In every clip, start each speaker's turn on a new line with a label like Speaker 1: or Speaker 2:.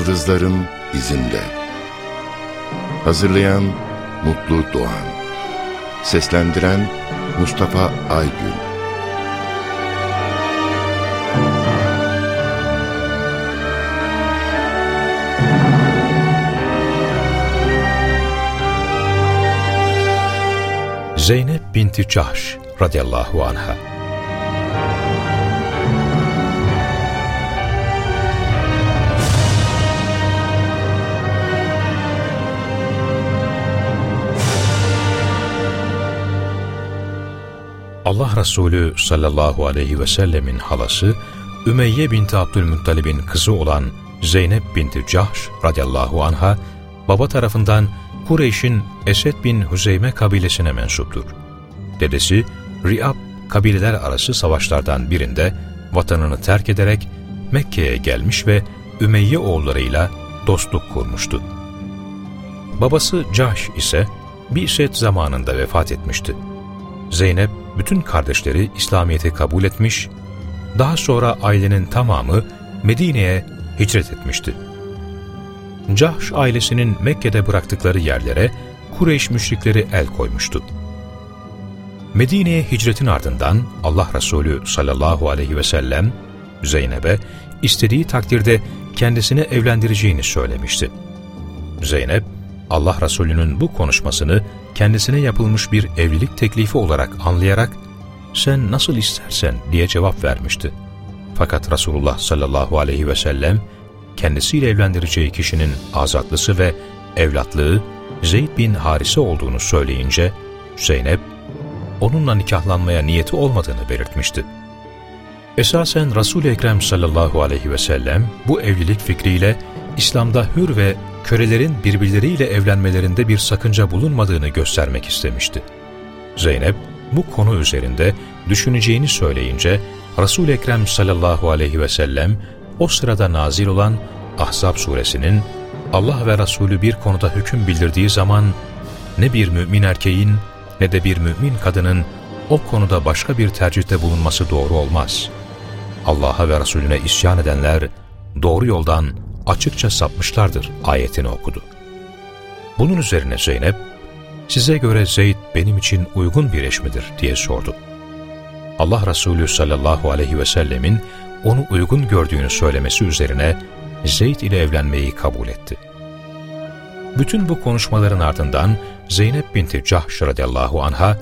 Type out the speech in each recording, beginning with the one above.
Speaker 1: Yıldızların izinde. Hazırlayan Mutlu Doğan. Seslendiren Mustafa Aygün.
Speaker 2: Zeynep binti Cahş radıyallahu anha Allah Resulü sallallahu aleyhi ve sellemin halası Ümeyye binti Abdülmuttalib'in kızı olan Zeynep binti Cahş radıyallahu anha baba tarafından Kureyş'in Esed bin Hüzeyme kabilesine mensuptur. Dedesi Riab kabileler arası savaşlardan birinde vatanını terk ederek Mekke'ye gelmiş ve Ümeyye oğullarıyla dostluk kurmuştu. Babası Cahş ise Bi'set zamanında vefat etmişti. Zeynep bütün kardeşleri İslamiyet'i kabul etmiş, daha sonra ailenin tamamı Medine'ye hicret etmişti. Cahş ailesinin Mekke'de bıraktıkları yerlere Kureyş müşrikleri el koymuştu. Medine'ye hicretin ardından Allah Resulü sallallahu aleyhi ve sellem Zeynep'e istediği takdirde kendisine evlendireceğini söylemişti. Zeynep, Allah Resulü'nün bu konuşmasını kendisine yapılmış bir evlilik teklifi olarak anlayarak sen nasıl istersen diye cevap vermişti. Fakat Resulullah sallallahu aleyhi ve sellem kendisiyle evlendireceği kişinin azatlısı ve evlatlığı Zeyd bin Harise olduğunu söyleyince Zeynep onunla nikahlanmaya niyeti olmadığını belirtmişti. Esasen Resul-i Ekrem sallallahu aleyhi ve sellem bu evlilik fikriyle İslam'da hür ve kölelerin birbirleriyle evlenmelerinde bir sakınca bulunmadığını göstermek istemişti. Zeynep bu konu üzerinde düşüneceğini söyleyince Resul-i Ekrem sallallahu aleyhi ve sellem o sırada nazil olan Ahzab suresinin Allah ve Resulü bir konuda hüküm bildirdiği zaman ne bir mümin erkeğin ne de bir mümin kadının o konuda başka bir tercihte bulunması doğru olmaz. Allah'a ve Resulüne isyan edenler doğru yoldan açıkça sapmışlardır ayetini okudu. Bunun üzerine Zeynep, size göre Zeyd benim için uygun bir eş midir diye sordu. Allah Resulü sallallahu aleyhi ve sellemin onu uygun gördüğünü söylemesi üzerine Zeyd ile evlenmeyi kabul etti. Bütün bu konuşmaların ardından Zeynep binti Cahş radıyallahu anha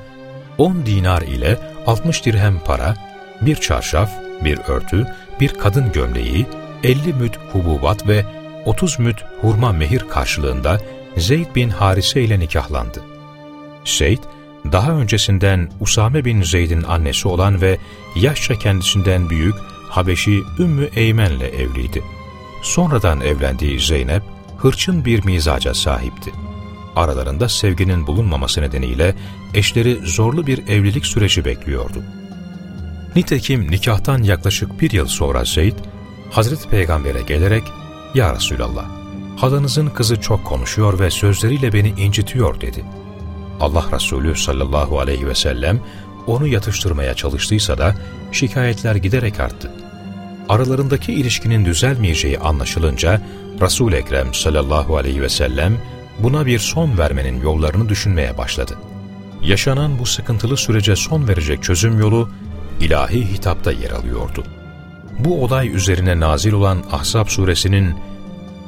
Speaker 2: 10 dinar ile 60 dirhem para, bir çarşaf, bir örtü, bir kadın gömleği, 50 müt hububat ve 30 müt hurma mehir karşılığında Zeyd bin Harise ile nikahlandı. Zeyd, daha öncesinden Usame bin Zeyd'in annesi olan ve yaşça kendisinden büyük Habeşi Ümmü Eymen'le evliydi. Sonradan evlendiği Zeynep, hırçın bir mizaca sahipti. Aralarında sevginin bulunmaması nedeniyle eşleri zorlu bir evlilik süreci bekliyordu. Nitekim nikahtan yaklaşık bir yıl sonra Zeyd, Hazreti Peygamber'e gelerek, ''Ya Resulallah, halanızın kızı çok konuşuyor ve sözleriyle beni incitiyor.'' dedi. Allah Resulü sallallahu aleyhi ve sellem onu yatıştırmaya çalıştıysa da şikayetler giderek arttı. Aralarındaki ilişkinin düzelmeyeceği anlaşılınca Resul-i Ekrem sallallahu aleyhi ve sellem buna bir son vermenin yollarını düşünmeye başladı. Yaşanan bu sıkıntılı sürece son verecek çözüm yolu ilahi hitapta yer alıyordu. Bu olay üzerine nazil olan Ahzab suresinin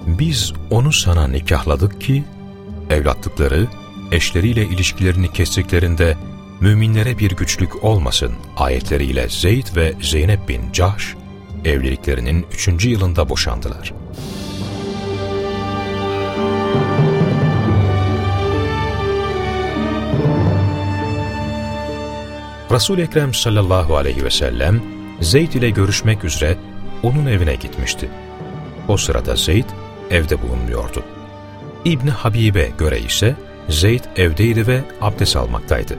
Speaker 2: biz onu sana nikahladık ki evlatlıkları eşleriyle ilişkilerini kestiklerinde müminlere bir güçlük olmasın ayetleriyle Zeyd ve Zeynep bin Cahş evliliklerinin üçüncü yılında boşandılar. Resul-i Ekrem sallallahu aleyhi ve sellem Zeyd ile görüşmek üzere onun evine gitmişti. O sırada Zeyd evde bulunmuyordu. İbni Habibe göre ise Zeyd evdeydi ve abdest almaktaydı.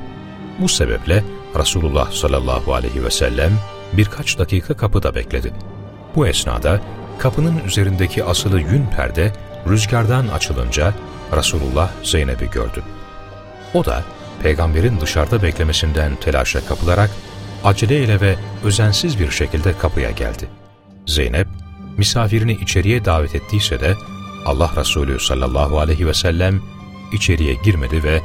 Speaker 2: Bu sebeple Resulullah sallallahu aleyhi ve sellem birkaç dakika kapıda bekledi. Bu esnada kapının üzerindeki asılı yün perde rüzgardan açılınca Resulullah Zeynep'i gördü. O da peygamberin dışarıda beklemesinden telaşa kapılarak aceleyle ve özensiz bir şekilde kapıya geldi. Zeynep, misafirini içeriye davet ettiyse de Allah Resulü sallallahu aleyhi ve sellem içeriye girmedi ve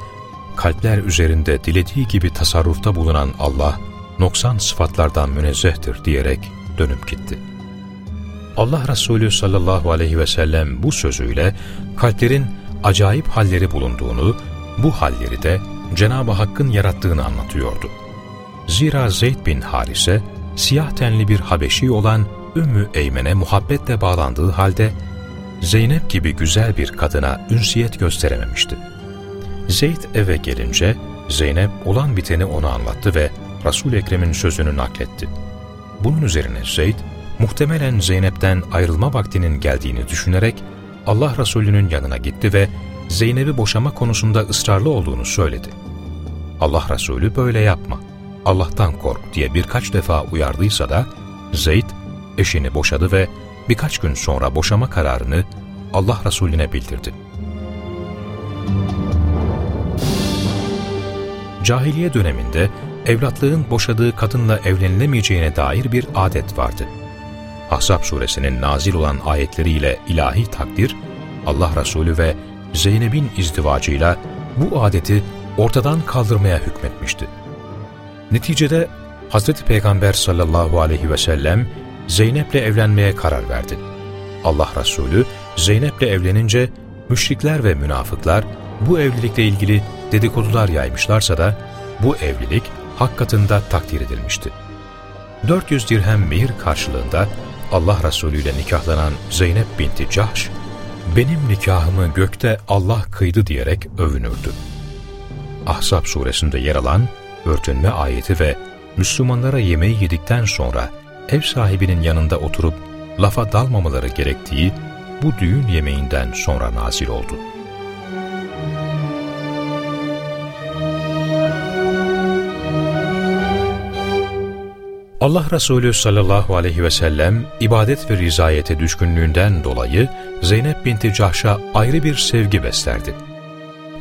Speaker 2: kalpler üzerinde dilediği gibi tasarrufta bulunan Allah noksan sıfatlardan münezzehtir diyerek dönüp gitti. Allah Resulü sallallahu aleyhi ve sellem bu sözüyle kalplerin acayip halleri bulunduğunu, bu halleri de Cenab-ı Hakk'ın yarattığını anlatıyordu. Zira Zeyd bin Harise, siyah tenli bir Habeşi olan Ümmü Eymen'e muhabbetle bağlandığı halde, Zeynep gibi güzel bir kadına ünsiyet gösterememişti. Zeyd eve gelince, Zeynep olan biteni ona anlattı ve resul Ekrem'in sözünü nakletti. Bunun üzerine Zeyd, muhtemelen Zeynep'ten ayrılma vaktinin geldiğini düşünerek Allah Resulü'nün yanına gitti ve Zeynep'i boşama konusunda ısrarlı olduğunu söyledi. Allah Resulü böyle yapma, Allah'tan kork diye birkaç defa uyardıysa da Zeyd eşini boşadı ve birkaç gün sonra boşama kararını Allah Resulüne bildirdi. Cahiliye döneminde evlatlığın boşadığı kadınla evlenilemeyeceğine dair bir adet vardı. Ahzab suresinin nazil olan ayetleriyle ilahi takdir, Allah Resulü ve Zeynep'in izdivacıyla bu adeti ortadan kaldırmaya hükmetmişti. Neticede Hz. Peygamber sallallahu aleyhi ve sellem Zeynep'le evlenmeye karar verdi. Allah Resulü Zeynep'le evlenince müşrikler ve münafıklar bu evlilikle ilgili dedikodular yaymışlarsa da bu evlilik hak katında takdir edilmişti. 400 dirhem mehir karşılığında Allah Resulü ile nikahlanan Zeynep binti Cahş, benim nikahımı gökte Allah kıydı diyerek övünürdü. Ahzab suresinde yer alan örtünme ayeti ve Müslümanlara yemeği yedikten sonra ev sahibinin yanında oturup lafa dalmamaları gerektiği bu düğün yemeğinden sonra nazil oldu. Allah Resulü sallallahu aleyhi ve sellem ibadet ve rizayete düşkünlüğünden dolayı Zeynep binti Cahş'a ayrı bir sevgi beslerdi.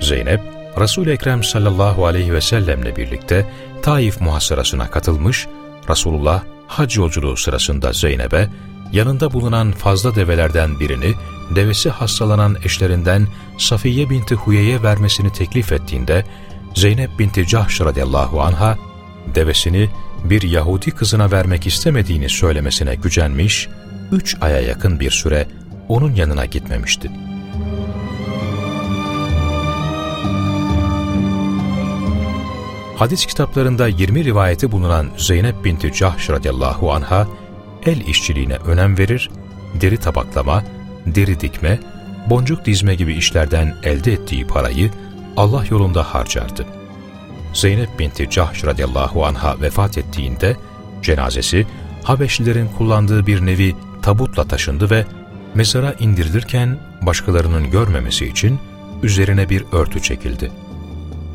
Speaker 2: Zeynep, Resul-i Ekrem sallallahu aleyhi ve sellemle birlikte Taif muhasırasına katılmış, Resulullah hac yolculuğu sırasında Zeynep'e yanında bulunan fazla develerden birini devesi hastalanan eşlerinden Safiye binti Huye'ye vermesini teklif ettiğinde Zeynep binti Cahş radıyallahu anha devesini bir Yahudi kızına vermek istemediğini söylemesine gücenmiş, üç aya yakın bir süre onun yanına gitmemişti. Hadis kitaplarında 20 rivayeti bulunan Zeynep binti Cahş radıyallahu anha, el işçiliğine önem verir, deri tabaklama, deri dikme, boncuk dizme gibi işlerden elde ettiği parayı Allah yolunda harcardı. Zeynep binti Cahş radıyallahu anha vefat ettiğinde cenazesi Habeşlilerin kullandığı bir nevi tabutla taşındı ve mezara indirilirken başkalarının görmemesi için üzerine bir örtü çekildi.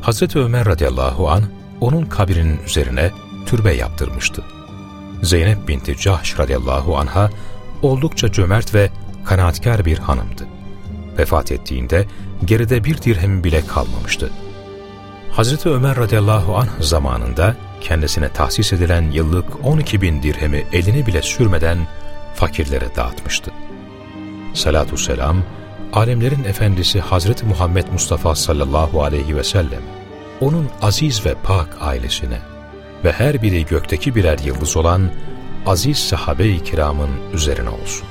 Speaker 2: Hazreti Ömer radıyallahu an onun kabrinin üzerine türbe yaptırmıştı. Zeynep binti Cahş radıyallahu anha oldukça cömert ve kanaatkar bir hanımdı. Vefat ettiğinde geride bir dirhem bile kalmamıştı. Hazreti Ömer radıyallahu anh zamanında kendisine tahsis edilen yıllık 12 bin dirhemi elini bile sürmeden fakirlere dağıtmıştı. Salatü selam, alemlerin efendisi Hazreti Muhammed Mustafa sallallahu aleyhi ve sellem, onun aziz ve pak ailesine ve her biri gökteki birer yıldız olan aziz sahabe-i kiramın üzerine olsun.